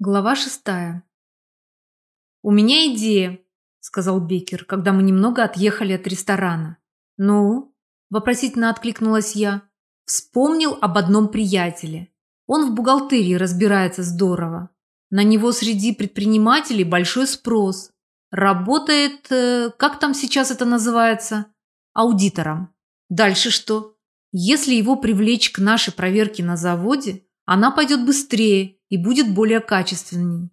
Глава шестая. «У меня идея», – сказал Беккер, когда мы немного отъехали от ресторана. «Ну?» – вопросительно откликнулась я. Вспомнил об одном приятеле. Он в бухгалтерии разбирается здорово. На него среди предпринимателей большой спрос. Работает, э, как там сейчас это называется, аудитором. Дальше что? Если его привлечь к нашей проверке на заводе, она пойдет быстрее и будет более качественней.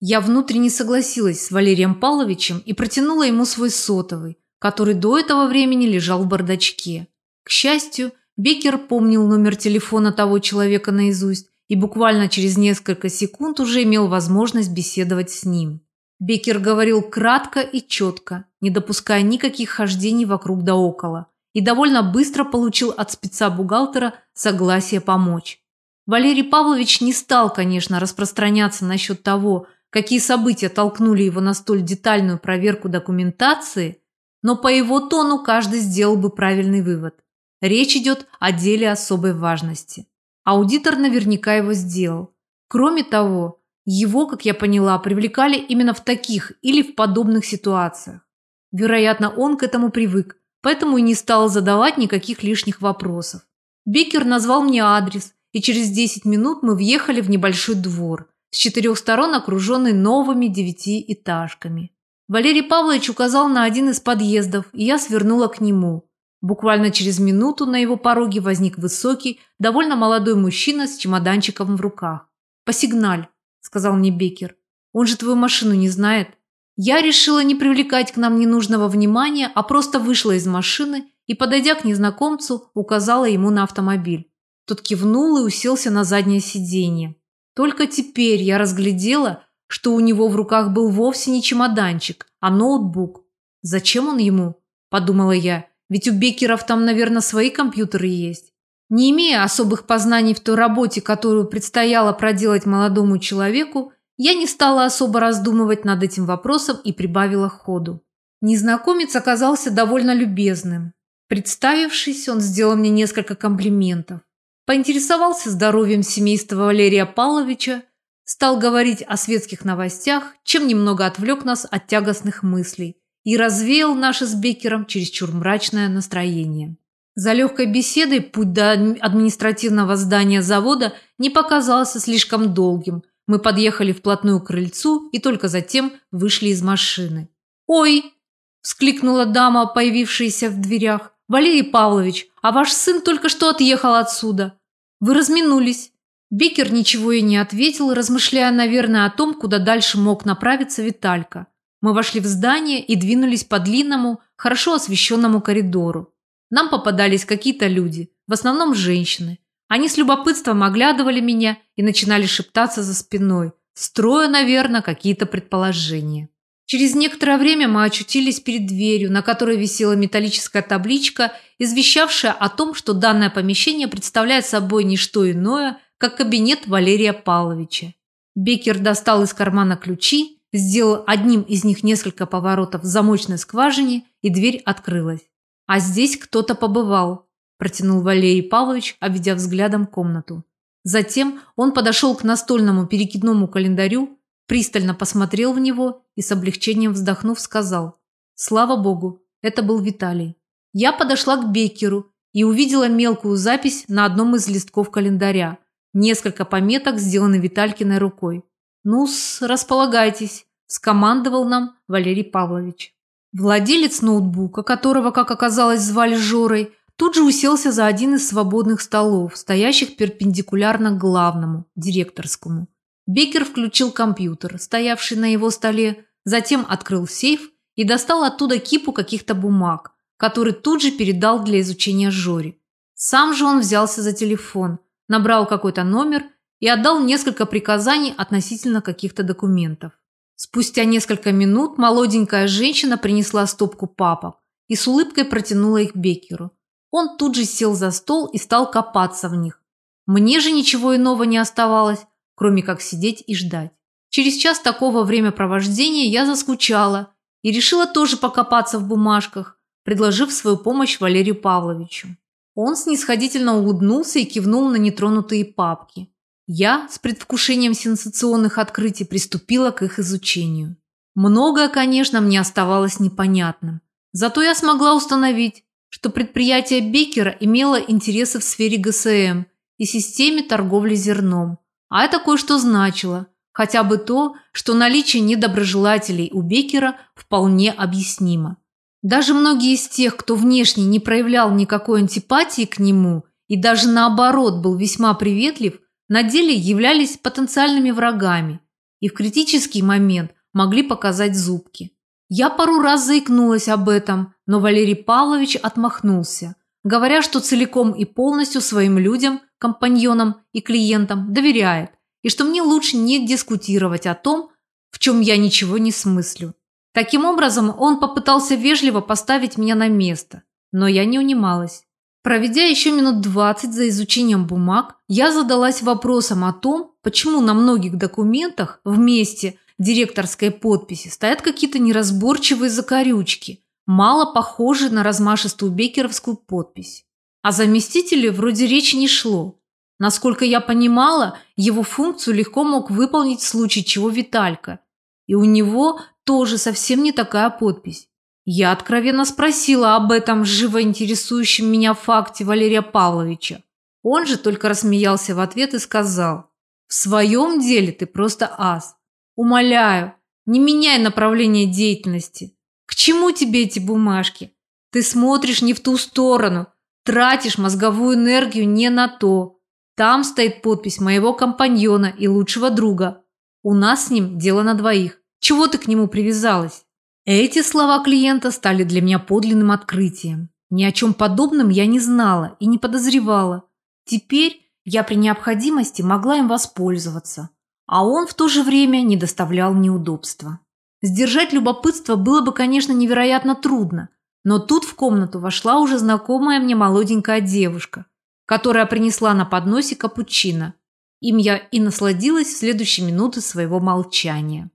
Я внутренне согласилась с Валерием Павловичем и протянула ему свой сотовый, который до этого времени лежал в бардачке. К счастью, Беккер помнил номер телефона того человека наизусть и буквально через несколько секунд уже имел возможность беседовать с ним. Беккер говорил кратко и четко, не допуская никаких хождений вокруг да около, и довольно быстро получил от спеца-бухгалтера согласие помочь. Валерий Павлович не стал, конечно, распространяться насчет того, какие события толкнули его на столь детальную проверку документации, но по его тону каждый сделал бы правильный вывод. Речь идет о деле особой важности. Аудитор наверняка его сделал. Кроме того, его, как я поняла, привлекали именно в таких или в подобных ситуациях. Вероятно, он к этому привык, поэтому и не стал задавать никаких лишних вопросов. Беккер назвал мне адрес – и через 10 минут мы въехали в небольшой двор, с четырех сторон окруженный новыми девятиэтажками. Валерий Павлович указал на один из подъездов, и я свернула к нему. Буквально через минуту на его пороге возник высокий, довольно молодой мужчина с чемоданчиком в руках. «Посигналь», – сказал мне Бекер. «Он же твою машину не знает». Я решила не привлекать к нам ненужного внимания, а просто вышла из машины и, подойдя к незнакомцу, указала ему на автомобиль. Тот кивнул и уселся на заднее сиденье. Только теперь я разглядела, что у него в руках был вовсе не чемоданчик, а ноутбук. «Зачем он ему?» – подумала я. «Ведь у Бекеров там, наверное, свои компьютеры есть». Не имея особых познаний в той работе, которую предстояло проделать молодому человеку, я не стала особо раздумывать над этим вопросом и прибавила ходу. Незнакомец оказался довольно любезным. Представившись, он сделал мне несколько комплиментов. Поинтересовался здоровьем семейства Валерия Павловича, стал говорить о светских новостях, чем немного отвлек нас от тягостных мыслей и развеял наше с Беккером чересчур мрачное настроение. За легкой беседой путь до административного здания завода не показался слишком долгим. Мы подъехали вплотную к крыльцу и только затем вышли из машины. «Ой!» – вскликнула дама, появившаяся в дверях. «Валерий Павлович, а ваш сын только что отъехал отсюда. Вы разминулись». Бекер ничего и не ответил, размышляя, наверное, о том, куда дальше мог направиться Виталька. Мы вошли в здание и двинулись по длинному, хорошо освещенному коридору. Нам попадались какие-то люди, в основном женщины. Они с любопытством оглядывали меня и начинали шептаться за спиной, строя, наверное, какие-то предположения. Через некоторое время мы очутились перед дверью, на которой висела металлическая табличка, извещавшая о том, что данное помещение представляет собой не что иное, как кабинет Валерия Павловича. Беккер достал из кармана ключи, сделал одним из них несколько поворотов в замочной скважине, и дверь открылась. «А здесь кто-то побывал», – протянул Валерий Павлович, обведя взглядом комнату. Затем он подошел к настольному перекидному календарю, пристально посмотрел в него и с облегчением вздохнув сказал «Слава Богу, это был Виталий». Я подошла к Беккеру и увидела мелкую запись на одном из листков календаря. Несколько пометок сделаны Виталькиной рукой. «Ну-с, располагайтесь», – скомандовал нам Валерий Павлович. Владелец ноутбука, которого, как оказалось, звали Жорой, тут же уселся за один из свободных столов, стоящих перпендикулярно главному, директорскому. Беккер включил компьютер, стоявший на его столе, затем открыл сейф и достал оттуда кипу каких-то бумаг, который тут же передал для изучения Жоре. Сам же он взялся за телефон, набрал какой-то номер и отдал несколько приказаний относительно каких-то документов. Спустя несколько минут молоденькая женщина принесла стопку папок и с улыбкой протянула их Беккеру. Он тут же сел за стол и стал копаться в них. Мне же ничего иного не оставалось, кроме как сидеть и ждать. Через час такого времяпровождения я заскучала и решила тоже покопаться в бумажках, предложив свою помощь Валерию Павловичу. Он снисходительно улыбнулся и кивнул на нетронутые папки. Я с предвкушением сенсационных открытий приступила к их изучению. Многое, конечно, мне оставалось непонятным. Зато я смогла установить, что предприятие Беккера имело интересы в сфере ГСМ и системе торговли зерном. А это кое-что значило. Хотя бы то, что наличие недоброжелателей у Беккера вполне объяснимо. Даже многие из тех, кто внешне не проявлял никакой антипатии к нему и даже наоборот был весьма приветлив, на деле являлись потенциальными врагами и в критический момент могли показать зубки. Я пару раз заикнулась об этом, но Валерий Павлович отмахнулся, говоря, что целиком и полностью своим людям, компаньонам и клиентам доверяет, и что мне лучше не дискутировать о том, в чем я ничего не смыслю. Таким образом, он попытался вежливо поставить меня на место, но я не унималась. Проведя еще минут двадцать за изучением бумаг, я задалась вопросом о том, почему на многих документах вместе директорской подписи стоят какие-то неразборчивые закорючки, мало похожие на размашистую бекеровскую подпись. О заместителе вроде речи не шло. Насколько я понимала, его функцию легко мог выполнить в случае чего Виталька. И у него тоже совсем не такая подпись. Я откровенно спросила об этом живо интересующем меня факте Валерия Павловича. Он же только рассмеялся в ответ и сказал, «В своем деле ты просто ас. Умоляю, не меняй направление деятельности. К чему тебе эти бумажки? Ты смотришь не в ту сторону, тратишь мозговую энергию не на то. Там стоит подпись моего компаньона и лучшего друга. У нас с ним дело на двоих. Чего ты к нему привязалась? Эти слова клиента стали для меня подлинным открытием. Ни о чем подобном я не знала и не подозревала. Теперь я при необходимости могла им воспользоваться а он в то же время не доставлял неудобства. Сдержать любопытство было бы, конечно, невероятно трудно, но тут в комнату вошла уже знакомая мне молоденькая девушка, которая принесла на подносе капучино. Им я и насладилась в следующие минуты своего молчания.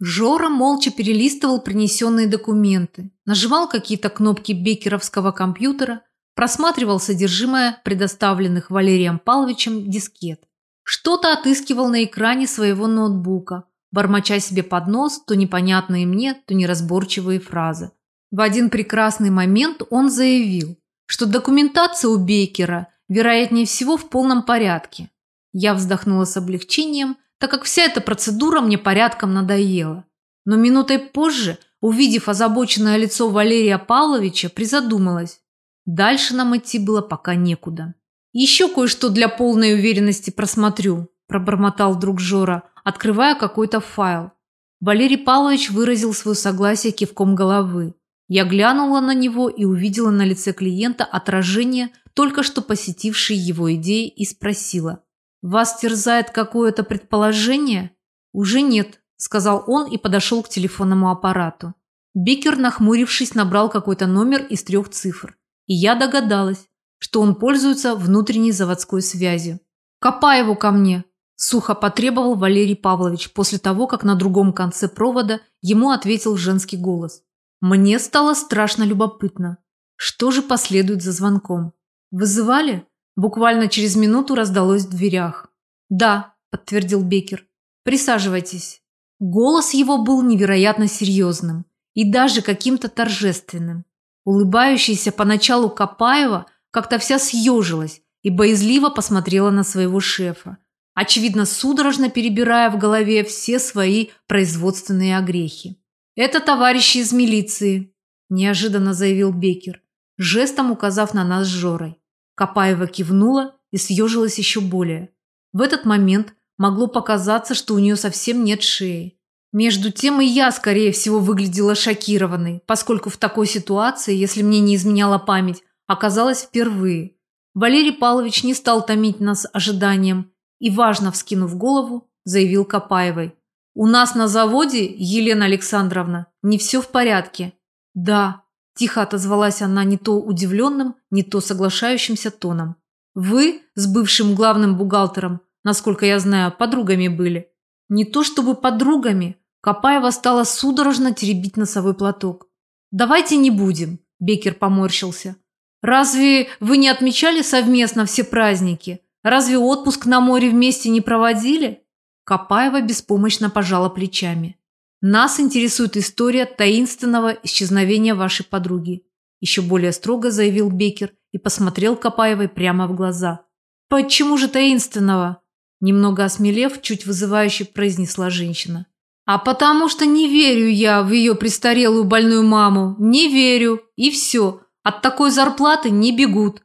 Жора молча перелистывал принесенные документы, нажимал какие-то кнопки бекеровского компьютера, просматривал содержимое предоставленных Валерием Павловичем дискет. Что-то отыскивал на экране своего ноутбука, бормоча себе под нос то непонятные мне, то неразборчивые фразы. В один прекрасный момент он заявил, что документация у Бейкера, вероятнее всего, в полном порядке. Я вздохнула с облегчением, так как вся эта процедура мне порядком надоела. Но минутой позже, увидев озабоченное лицо Валерия Павловича, призадумалась. Дальше нам идти было пока некуда. «Еще кое-что для полной уверенности просмотрю», – пробормотал друг Жора, открывая какой-то файл. Валерий Павлович выразил свое согласие кивком головы. Я глянула на него и увидела на лице клиента отражение только что посетившей его идеи и спросила. «Вас терзает какое-то предположение?» «Уже нет», – сказал он и подошел к телефонному аппарату. Бикер, нахмурившись, набрал какой-то номер из трех цифр. И я догадалась, что он пользуется внутренней заводской связью. «Копаеву ко мне!» – сухо потребовал Валерий Павлович после того, как на другом конце провода ему ответил женский голос. Мне стало страшно любопытно. Что же последует за звонком? «Вызывали?» Буквально через минуту раздалось в дверях. «Да», – подтвердил Бекер. «Присаживайтесь». Голос его был невероятно серьезным и даже каким-то торжественным. Улыбающаяся поначалу Копаева как-то вся съежилась и боязливо посмотрела на своего шефа, очевидно, судорожно перебирая в голове все свои производственные огрехи. «Это товарищи из милиции», – неожиданно заявил Бекер, жестом указав на нас с Жорой. Копаева кивнула и съежилась еще более. В этот момент могло показаться, что у нее совсем нет шеи. Между тем и я, скорее всего, выглядела шокированной, поскольку в такой ситуации, если мне не изменяла память, оказалась впервые. Валерий Павлович не стал томить нас ожиданием и, важно вскинув голову, заявил Копаевой. «У нас на заводе, Елена Александровна, не все в порядке». «Да», – тихо отозвалась она не то удивленным, не то соглашающимся тоном. «Вы с бывшим главным бухгалтером, насколько я знаю, подругами были». Не то чтобы подругами, Копаева стала судорожно теребить носовой платок. «Давайте не будем», – Бекер поморщился. Разве вы не отмечали совместно все праздники? Разве отпуск на море вместе не проводили? Копаева беспомощно пожала плечами. Нас интересует история таинственного исчезновения вашей подруги. Еще более строго заявил Бекер и посмотрел Копаевой прямо в глаза. Почему же таинственного? Немного осмелев, чуть вызывающе произнесла женщина. А потому что не верю я в ее престарелую больную маму. Не верю. И все. От такой зарплаты не бегут.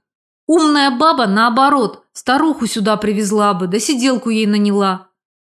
Умная баба, наоборот, старуху сюда привезла бы, да сиделку ей наняла.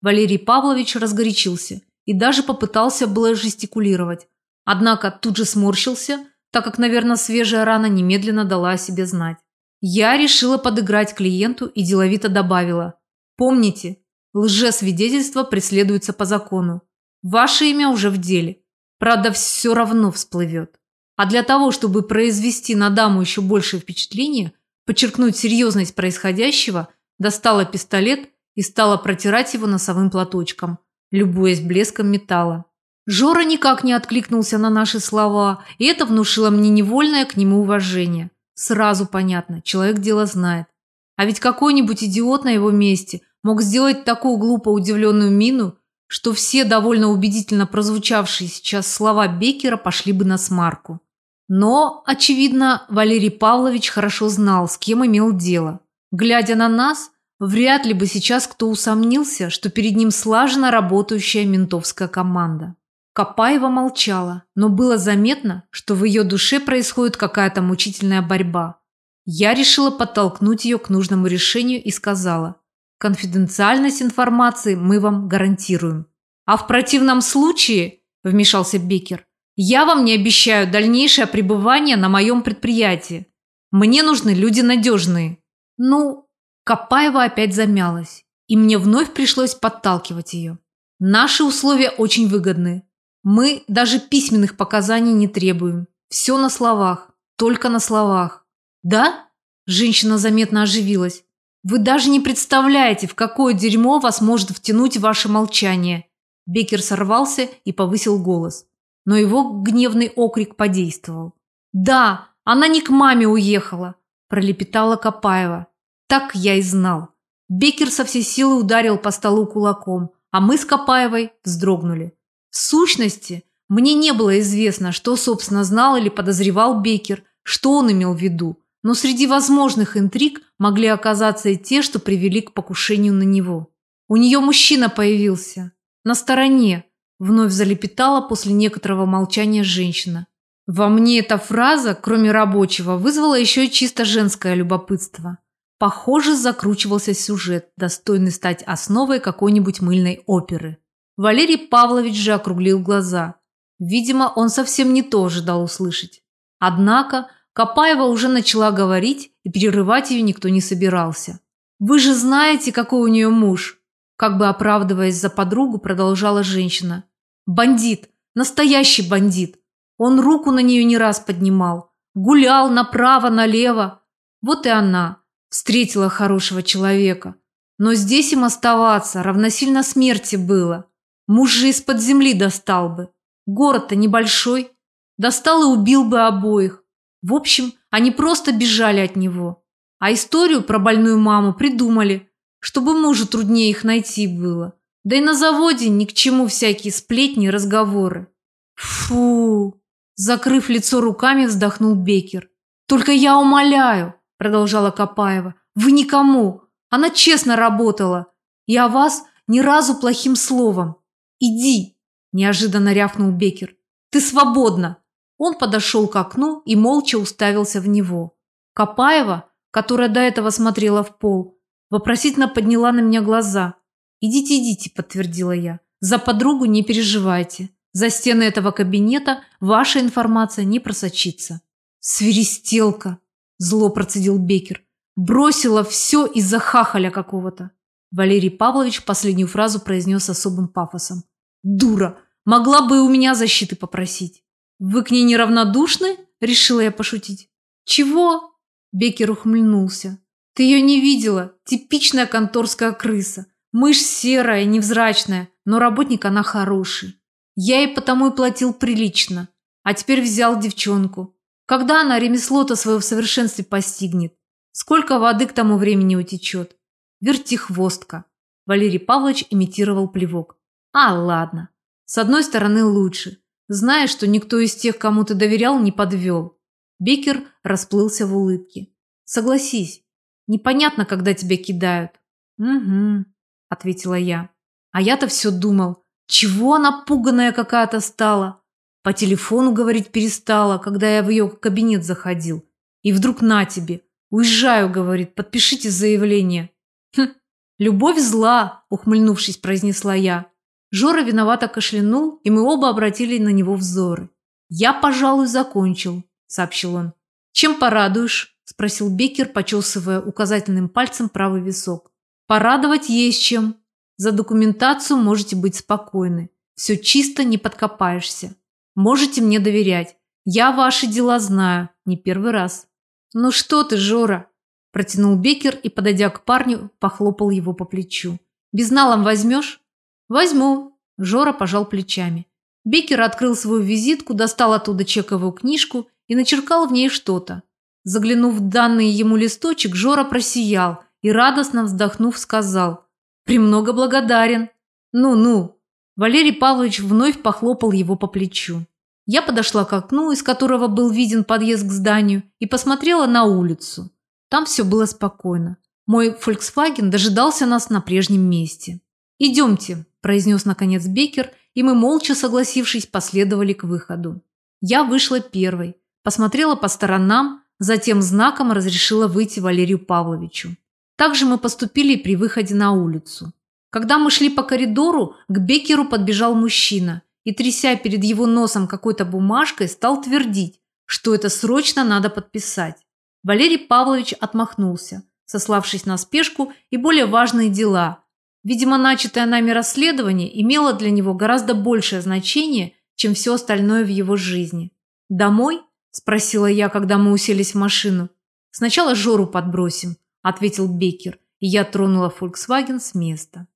Валерий Павлович разгорячился и даже попытался было жестикулировать. Однако тут же сморщился, так как, наверное, свежая рана немедленно дала о себе знать. Я решила подыграть клиенту и деловито добавила. Помните, лжесвидетельство преследуется по закону. Ваше имя уже в деле. Правда, все равно всплывет. А для того, чтобы произвести на даму еще большее впечатление, подчеркнуть серьезность происходящего, достала пистолет и стала протирать его носовым платочком, любуясь блеском металла. Жора никак не откликнулся на наши слова, и это внушило мне невольное к нему уважение. Сразу понятно, человек дело знает. А ведь какой-нибудь идиот на его месте мог сделать такую глупо удивленную мину, что все довольно убедительно прозвучавшие сейчас слова Беккера пошли бы на смарку. Но, очевидно, Валерий Павлович хорошо знал, с кем имел дело. Глядя на нас, вряд ли бы сейчас кто усомнился, что перед ним слаженно работающая ментовская команда. Копаева молчала, но было заметно, что в ее душе происходит какая-то мучительная борьба. Я решила подтолкнуть ее к нужному решению и сказала – Конфиденциальность информации мы вам гарантируем. А в противном случае, вмешался Бекер, я вам не обещаю дальнейшее пребывание на моем предприятии. Мне нужны люди надежные. Ну, Копаева опять замялась, и мне вновь пришлось подталкивать ее. Наши условия очень выгодны. Мы даже письменных показаний не требуем. Все на словах, только на словах. Да? Женщина заметно оживилась. Вы даже не представляете, в какое дерьмо вас может втянуть ваше молчание. Бекер сорвался и повысил голос. Но его гневный окрик подействовал. «Да, она не к маме уехала», – пролепетала Копаева. «Так я и знал». Бекер со всей силы ударил по столу кулаком, а мы с Копаевой вздрогнули. В сущности, мне не было известно, что, собственно, знал или подозревал Бекер, что он имел в виду. Но среди возможных интриг могли оказаться и те, что привели к покушению на него. У нее мужчина появился. На стороне. Вновь залепетала после некоторого молчания женщина. Во мне эта фраза, кроме рабочего, вызвала еще и чисто женское любопытство. Похоже, закручивался сюжет, достойный стать основой какой-нибудь мыльной оперы. Валерий Павлович же округлил глаза. Видимо, он совсем не то ожидал услышать. Однако Копаева уже начала говорить, и перерывать ее никто не собирался. «Вы же знаете, какой у нее муж?» Как бы оправдываясь за подругу, продолжала женщина. «Бандит! Настоящий бандит! Он руку на нее не раз поднимал. Гулял направо-налево. Вот и она встретила хорошего человека. Но здесь им оставаться равносильно смерти было. Муж же из-под земли достал бы. Город-то небольшой. Достал и убил бы обоих. В общем, они просто бежали от него. А историю про больную маму придумали, чтобы мужу труднее их найти было. Да и на заводе ни к чему всякие сплетни и разговоры. Фу! Закрыв лицо руками, вздохнул Бекер. Только я умоляю, продолжала Копаева, вы никому. Она честно работала. И о вас ни разу плохим словом. Иди, неожиданно рявкнул Бекер. Ты свободна. Он подошел к окну и молча уставился в него. Копаева, которая до этого смотрела в пол, вопросительно подняла на меня глаза. «Идите, идите», – подтвердила я. «За подругу не переживайте. За стены этого кабинета ваша информация не просочится». «Свиристелка!» – зло процедил Бекер. «Бросила все из-за хахаля какого-то». Валерий Павлович последнюю фразу произнес особым пафосом. «Дура! Могла бы и у меня защиты попросить». «Вы к ней неравнодушны?» – решила я пошутить. «Чего?» – Бекер ухмыльнулся. «Ты ее не видела. Типичная конторская крыса. Мышь серая, невзрачная, но работник она хороший. Я ей потому и платил прилично. А теперь взял девчонку. Когда она ремесло-то свое в совершенстве постигнет? Сколько воды к тому времени утечет? Вертихвостка. Валерий Павлович имитировал плевок. А, ладно. С одной стороны лучше. Знаешь, что никто из тех, кому ты доверял, не подвел. Бекер расплылся в улыбке. Согласись, непонятно, когда тебя кидают. Угу, ответила я. А я-то все думал, чего она пуганая какая-то стала. По телефону говорить перестала, когда я в ее кабинет заходил. И вдруг на тебе. Уезжаю, говорит, подпишите заявление. Хм, любовь зла, ухмыльнувшись, произнесла я. Жора виновато кашлянул, и мы оба обратили на него взоры. «Я, пожалуй, закончил», – сообщил он. «Чем порадуешь?» – спросил Беккер, почесывая указательным пальцем правый висок. «Порадовать есть чем. За документацию можете быть спокойны. Все чисто, не подкопаешься. Можете мне доверять. Я ваши дела знаю, не первый раз». «Ну что ты, Жора?» – протянул Беккер и, подойдя к парню, похлопал его по плечу. «Безналом возьмешь?» «Возьму», – Жора пожал плечами. Беккер открыл свою визитку, достал оттуда чековую книжку и начеркал в ней что-то. Заглянув в данный ему листочек, Жора просиял и, радостно вздохнув, сказал «Премного благодарен». «Ну-ну». Валерий Павлович вновь похлопал его по плечу. Я подошла к окну, из которого был виден подъезд к зданию, и посмотрела на улицу. Там все было спокойно. Мой Volkswagen дожидался нас на прежнем месте. «Идемте», – произнес наконец Бекер, и мы, молча согласившись, последовали к выходу. Я вышла первой, посмотрела по сторонам, затем знаком разрешила выйти Валерию Павловичу. Также мы поступили при выходе на улицу. Когда мы шли по коридору, к Бекеру подбежал мужчина и, тряся перед его носом какой-то бумажкой, стал твердить, что это срочно надо подписать. Валерий Павлович отмахнулся, сославшись на спешку и более важные дела, Видимо, начатое нами расследование имело для него гораздо большее значение, чем все остальное в его жизни. «Домой?» – спросила я, когда мы уселись в машину. «Сначала Жору подбросим», – ответил Беккер, и я тронула Volkswagen с места.